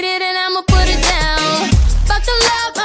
need it and I'ma put it down. Buckle love.